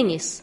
tênis.